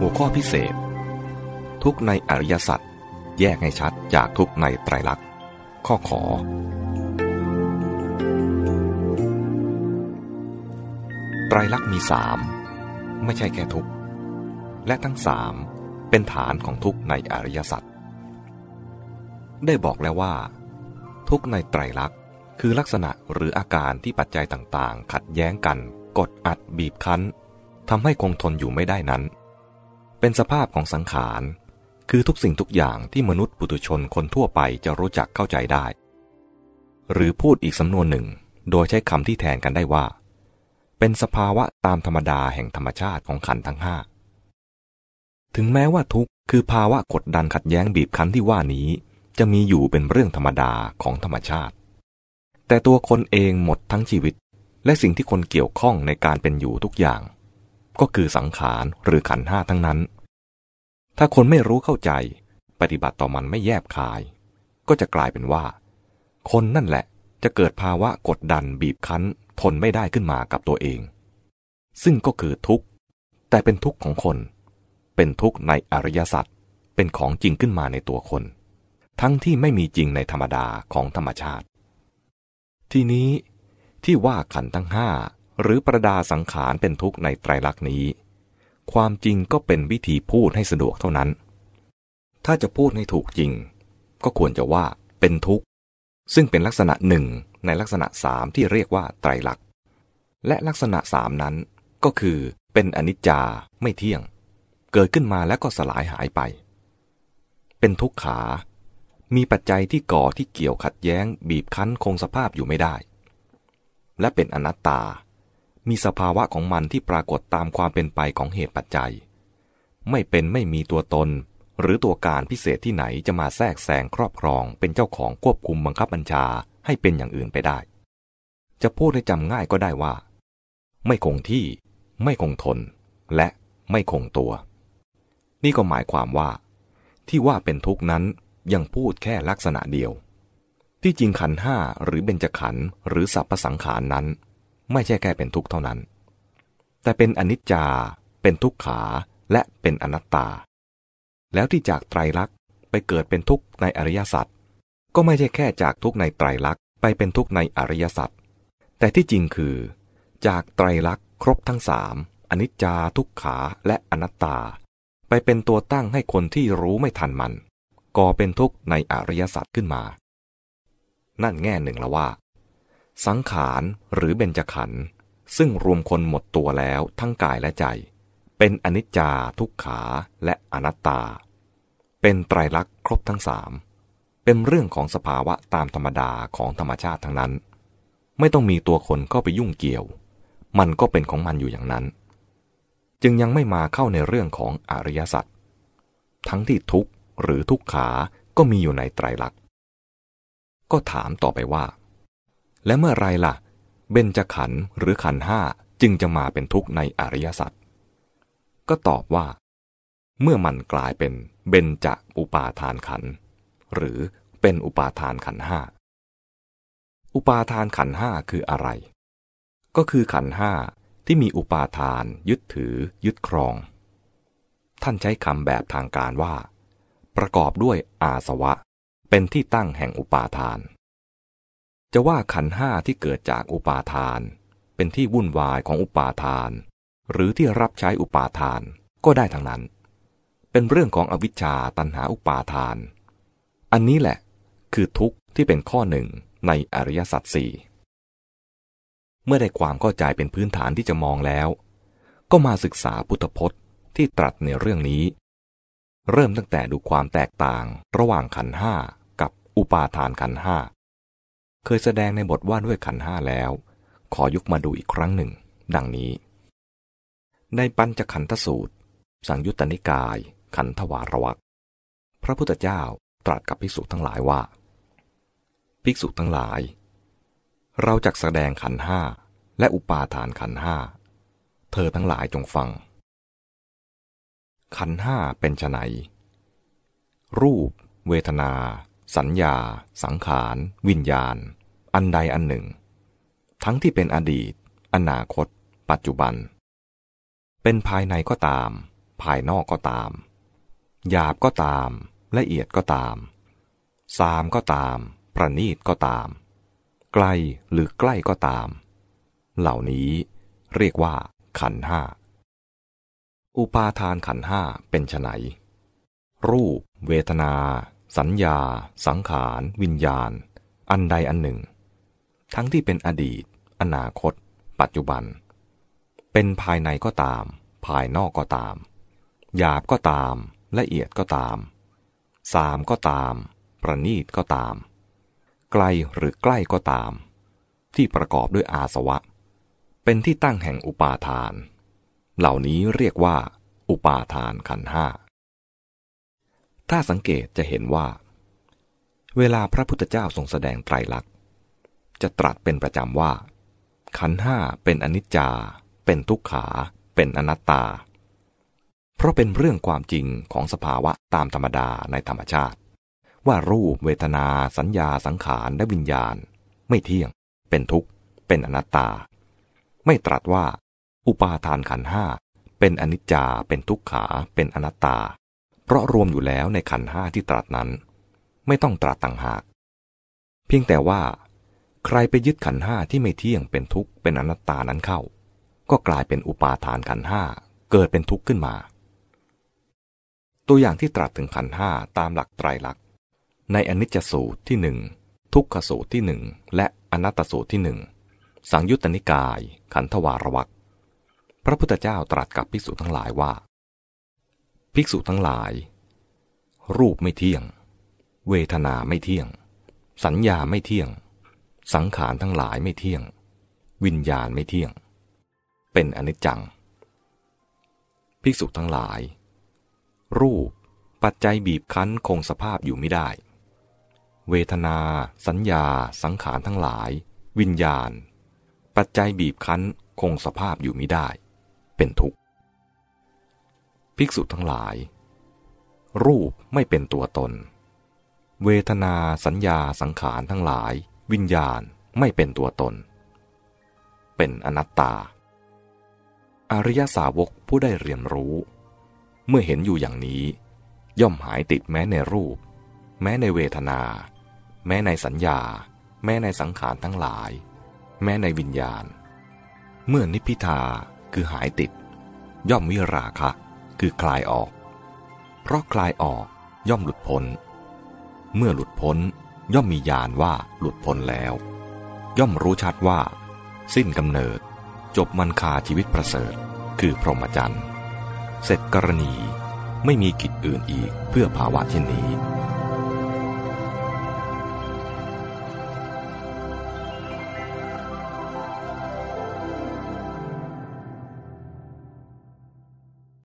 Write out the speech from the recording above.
หัวข้อพิเศษ ทุกในอริยสัจแยกให้ชัดจากทุกในไตรลักษณ์ ข้อขอ ไตรลักษณ์มีสามไม่ใช่แค่ทุกและทั้งสามเป็นฐานของทุกในอริยสัจได้บอกแล้วว่า ทุกในไตรลักษณ์คือลักษณะหรืออาการที่ปัจจัยต่างๆ ขัดแย้งกัน กดอัดบีบคั้นทำให้คงทนอยู่ไม่ได้นั้น เป็นสภาพของสังขาร คือทุกสิ่งทุกอย่างที่มนุษย์ปุถุชนคนทั่วไปจะรู้จักเข้าใจได้ หรือพูดอีกสำนวนหนึ่ง โดยใช้คำที่แทนกันได้ว่า เป็นสภาวะตามธรรมดาแห่งธรรมชาติของขันทั้งห้าถึงแม้ว่าทุกข์คือภาวะกดดันขัดแย้งบีบคั้นที่ว่านี้ จะมีอยู่เป็นเรื่องธรรมดาของธรรมชาติ แต่ตัวคนเองหมดทั้งชีวิต และสิ่งที่คนเกี่ยวข้องในการเป็นอยู่ทุกอย่าง ก็คือสังขารหรือขันห้าทั้งนั้น ถ้าคนไม่รู้เข้าใจ ปฏิบัติต่อมันไม่แยบคาย ก็จะกลายเป็นว่า คนนั่นแหละจะเกิดภาวะกดดันบีบคั้น ทนไม่ได้ขึ้นมากับตัวเอง ซึ่งก็คือทุกข์ แต่เป็นทุกข์ของคน เป็นทุกข์ในอริยสัจเป็นของจริงขึ้นมาในตัวคน ทั้งที่ไม่มีจริงในธรรมดาของธรรมชาติ ทีนี้ที่ว่าขันทั้งห้า หรือประดาสังขารเป็นทุกข์ในไตรลักษณ์นี้ ความจริงก็เป็นวิธีพูดให้สะดวกเท่านั้น ถ้าจะพูดให้ถูกจริง ก็ควรจะว่าเป็นทุกข์ ซึ่งเป็นลักษณะหนึ่งในลักษณะสามที่เรียกว่าไตรลักษณ์ และลักษณะสามนั้นก็คือเป็นอนิจจาไม่เที่ยง เกิดขึ้นมาแล้วก็สลายหายไป เป็นทุกขา มีปัจจัยที่ก่อที่เกี่ยวขัดแย้ง บีบคั้นคงสภาพอยู่ไม่ได้ และเป็นอนัตตา มีสภาวะของมันที่ปรากฏตามความเป็นไปของเหตุปัจจัย ไม่เป็นไม่มีตัวตน หรือตัวการพิเศษที่ไหนจะมาแทรกแซงครอบครอง เป็นเจ้าของควบคุมบังคับบัญชาให้เป็นอย่างอื่นไปได้ จะพูดให้จำง่ายก็ได้ว่า ไม่คงที่ ไม่คงทน และไม่คงตัว นี่ก็หมายความว่า ที่ว่าเป็นทุกนั้นยังพูดแค่ลักษณะเดียว ที่จริงขันห้าหรือเบญจขันหรือสัพพสังขารนั้น ไม่ใช่แค่เป็นทุกข์เท่านั้น แต่เป็นอนิจจา เป็นทุกขาและเป็นอนัตตา แล้วที่จากไตรลักษณ์ไปเกิดเป็นทุกข์ในอริยสัจก็ไม่ใช่แค่จากทุกข์ในไตรลักษณ์ไปเป็นทุกข์ในอริยสัจแต่ที่จริงคือ จากไตรลักษณ์ครบทั้งสามอนิจจาทุกขาและอนัตตา ไปเป็นตัวตั้งให้คนที่รู้ไม่ทันมันก่อเป็นทุกข์ในอริยสัจขึ้นมา นั่นแง่หนึ่งละว่า สังขารหรือเบญจขันธ์ซึ่งรวมคนหมดตัวแล้วทั้งกายและใจ เป็นอนิจจาทุกขาและอนัตตา เป็นไตรลักษณ์ครบทั้งสามเป็นเรื่องของสภาวะตามธรรมดาของธรรมชาติทั้งนั้น ไม่ต้องมีตัวคนเข้าไปยุ่งเกี่ยว มันก็เป็นของมันอยู่อย่างนั้น จึงยังไม่มาเข้าในเรื่องของอริยสัจทั้งที่ทุกหรือทุกขาก็มีอยู่ในไตรลักษณ์ก็ถามต่อไปว่า และเมื่อไรล่ะ เบญจขันธ์หรือขันห้าจึงจะมาเป็นทุกข์ในอริยสัจก็ตอบว่า เมื่อมันกลายเป็นเบญจอุปาทานขันธ์หรือเป็นอุปาทานขันห้าอุปาทานขันห้าคืออะไร ก็คือขันห้าที่มีอุปาทาน ยึดถือ ยึดครอง ท่านใช้คำแบบทางการว่า ประกอบด้วยอาสวะ เป็นที่ตั้งแห่งอุปาทาน จะว่าขันห้าที่เกิดจากอุปาทาน เป็นที่วุ่นวายของอุปาทาน หรือที่รับใช้อุปาทานก็ได้ทั้งนั้น เป็นเรื่องของอวิชชาตันหาอุปาทาน อันนี้แหละคือทุกข์ที่เป็นข้อหนึ่งในอริยสัจสี่เมื่อได้ความเข้าใจเป็นพื้นฐานที่จะมองแล้ว ก็มาศึกษาพุทธพจน์ที่ตรัสในเรื่องนี้ เริ่มตั้งแต่ดูความแตกต่างระหว่างขันห้ากับอุปาทานขันห้า เคยแสดงในบทว่าด้วยขันห้าแล้ว ขอยกมาดูอีกครั้งหนึ่ง ดังนี้ ในปัญจขันธสูตร สังยุตตนิกาย ขันธวารวักพระพุทธเจ้าตรัสกับภิกษุทั้งหลายว่า ภิกษุทั้งหลาย เราจะแสดงขันห้าและอุปาทานขันห้า เธอทั้งหลายจงฟัง ขันห้าเป็นไนรูป เวทนา สัญญา สังขาร วิญญาณ อันใดอันหนึ่ง ทั้งที่เป็นอดีต อนาคต ปัจจุบัน เป็นภายในก็ตาม ภายนอกก็ตาม หยาบก็ตาม ละเอียดก็ตาม สามก็ตาม ประณีตก็ตาม ไกลหรือใกล้ก็ตาม เหล่านี้เรียกว่า ขันห้า อุปาทานขันห้าเป็นไฉนรูป เวทนา สัญญา สังขาร วิญญาณ อันใดอันหนึ่ง ทั้งที่เป็นอดีต อนาคต ปัจจุบัน เป็นภายในก็ตาม ภายนอกก็ตาม หยาบก็ตาม ละเอียดก็ตาม สามก็ตาม ประณีตก็ตาม ไกลหรือใกล้ก็ตาม ที่ประกอบด้วยอาสวะ เป็นที่ตั้งแห่งอุปาทาน เหล่านี้เรียกว่า อุปาทานขันห้า ถ้าสังเกตจะเห็นว่า เวลาพระพุทธเจ้าทรงแสดงไตรลักษณ์ จะตรัสเป็นประจำว่า ขันห้าเป็นอนิจจา เป็นทุกขา เป็นอนัตตา เพราะเป็นเรื่องความจริงของสภาวะตามธรรมดาในธรรมชาติ ว่ารูปเวทนาสัญญาสังขารและวิญญาณ ไม่เที่ยง เป็นทุกข์ เป็นอนัตตา ไม่ตรัสว่า อุปาทานขันห้าเป็นอนิจจา เป็นทุกขา เป็นอนัตตา เพราะรวมอยู่แล้วในขันห้าที่ตรัสนั้น ไม่ต้องตรัสต่างหาก เพียงแต่ว่า ใครไปยึดขันห้าที่ไม่เที่ยงเป็นทุกข์เป็นอนัตตานั้นเข้า ก็กลายเป็นอุปาทานขันห้าเกิดเป็นทุกข์ขึ้นมา ตัวอย่างที่ตรัสถึงขันห้าตามหลักไตรลักษณ์ในอนิจจสูตรที่หนึ่งทุกขสูตรที่หนึ่งและอนัตตสูตรที่หนึ่งสังยุตตนิกาย ขันธวารวักพระพุทธเจ้าตรัสกับภิกษุทั้งหลายว่า ภิกษุทั้งหลาย รูปไม่เที่ยง เวทนาไม่เที่ยง สัญญาไม่เที่ยง สังขารทั้งหลายไม่เที่ยง วิญญาณไม่เที่ยง เป็นอนิจจัง ภิกษุทั้งหลาย รูปปัจจัยบีบคั้นคงสภาพอยู่ไม่ได้ เวทนา สัญญา สังขารทั้งหลาย วิญญาณ ปัจจัยบีบคั้นคงสภาพอยู่ไม่ได้ เป็นทุกข์ ภิกษุทั้งหลาย รูปไม่เป็นตัวตน เวทนาสัญญาสังขารทั้งหลาย วิญญาณไม่เป็นตัวตน เป็นอนัตตา อริยสาวกผู้ได้เรียนรู้ เมื่อเห็นอยู่อย่างนี้ ย่อมหายติดแม้ในรูป แม้ในเวทนา แม้ในสัญญา แม้ในสังขารทั้งหลาย แม้ในวิญญาณ เมื่อนิพพิทาคือหายติด ย่อมวิราคะ คือคลายออก เพราะคลายออกย่อมหลุดพ้น เมื่อหลุดพ้นย่อมมีญาณว่าหลุดพ้นแล้ว ย่อมรู้ชัดว่า สิ้นกำเนิด จบมันคาชีวิตประเสริฐ คือพรหมจรรย์ เสร็จกรณีไม่มีกิจอื่นอีกเพื่อภาวะเช่นนี้